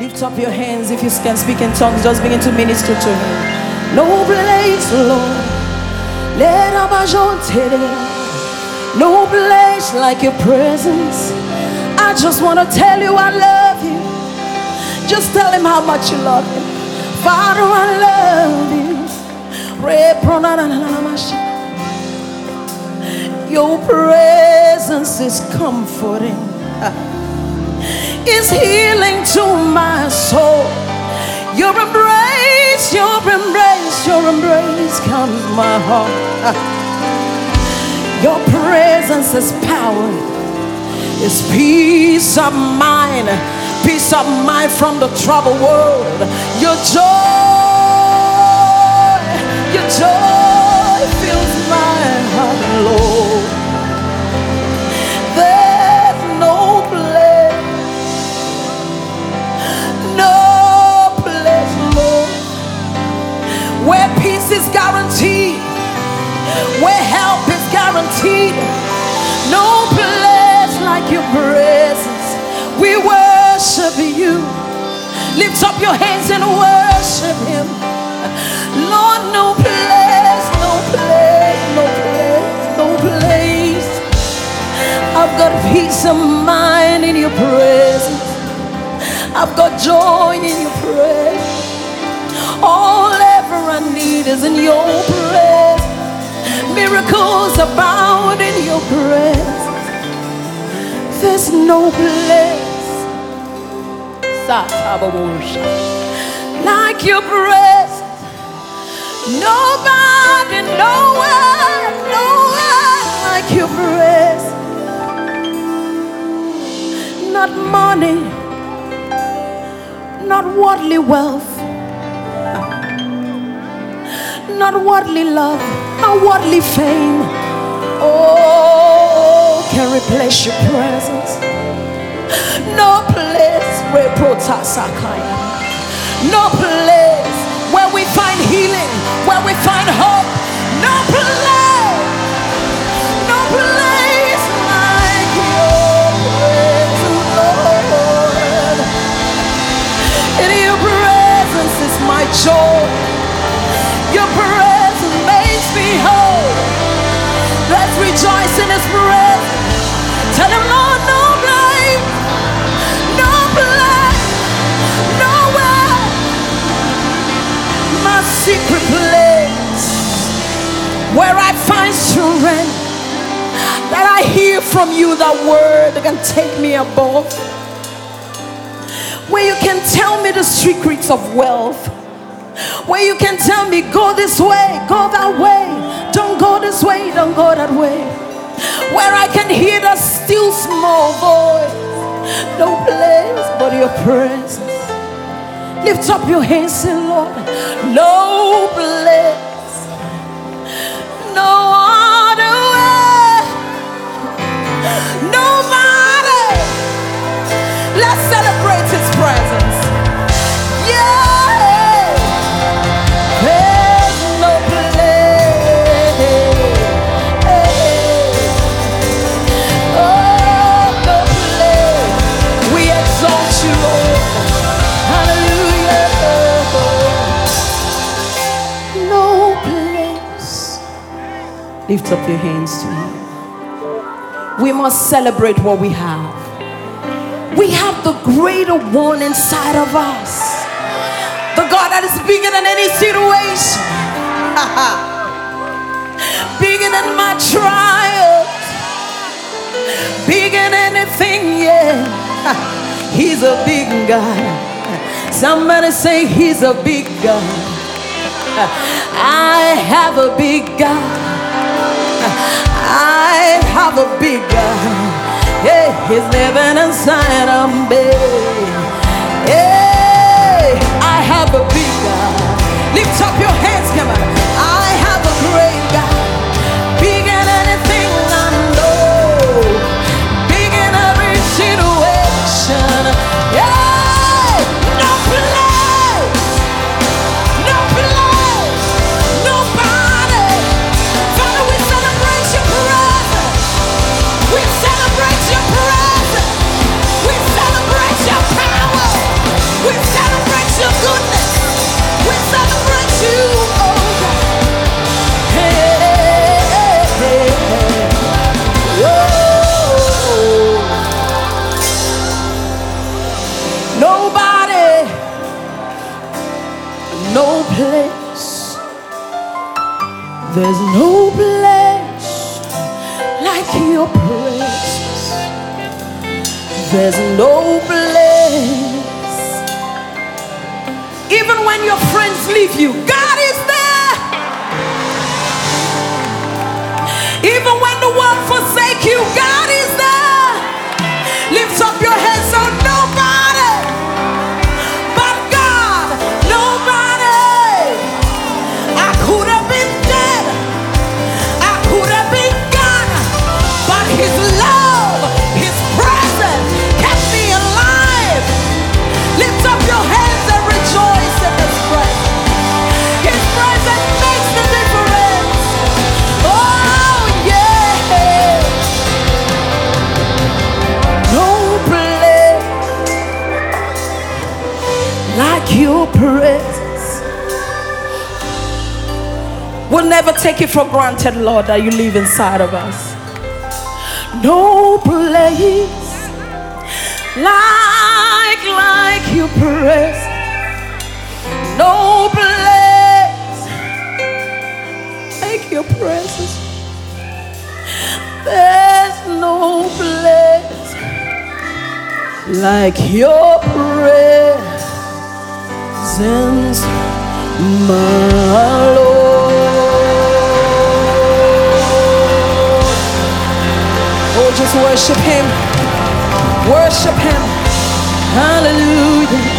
Lift up your hands if you can speak in tongues. Just begin to minister to Him. No place, Lord. Let No place like your presence. I just want to tell you I love you. Just tell him how much you love him. Father, I love you. Your presence is comforting is healing. Your embrace, your embrace, your embrace comes my heart. Your presence is power, is peace of mind, peace of mind from the troubled world. Your joy, your joy fills my heart, Lord. Lift up your hands and worship Him. Lord, no place, no place, no place, no place. I've got peace of mind in your presence. I've got joy in your presence. All ever I need is in your presence. Miracles abound in your presence. There's no place like your presence. Nobody, nowhere, nowhere like your presence. Not money, not worldly wealth not worldly love, not worldly fame. Oh, can replace your presence. No place where protasakaya. No place where we find healing, where we find hope. No place, no place like your presence, Lord. In your presence is my joy. Your presence makes me whole. Let's rejoice in His presence. Tell Him, Lord, where I find strength. That I hear from you that word that can take me above. Where you can tell me the secrets of wealth where you can tell me, go this way, go that way, don't go this way, don't go that way. Where I can hear the still small voice, no place but your presence. Lift up your hands and Lord, no place, Let's celebrate Lift up your hands to Him. We must celebrate what we have. We have the greater one inside of us. The God that is bigger than any situation, bigger than my trials, bigger than anything, yeah. He's a big God. Somebody say, He's a big God. I have a big God. Living inside me. No place. There's no place like your presence. There's no place. Even when your friends leave you, God is there. Your presence. We'll never take it for granted, Lord, that you live inside of us. No place like like your presence. No place like your presence. There's no place like your presence, my Lord. Oh, just worship Him. Worship Him. Hallelujah.